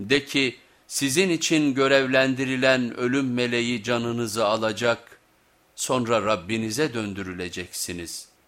De ki sizin için görevlendirilen ölüm meleği canınızı alacak, sonra Rabbinize döndürüleceksiniz.''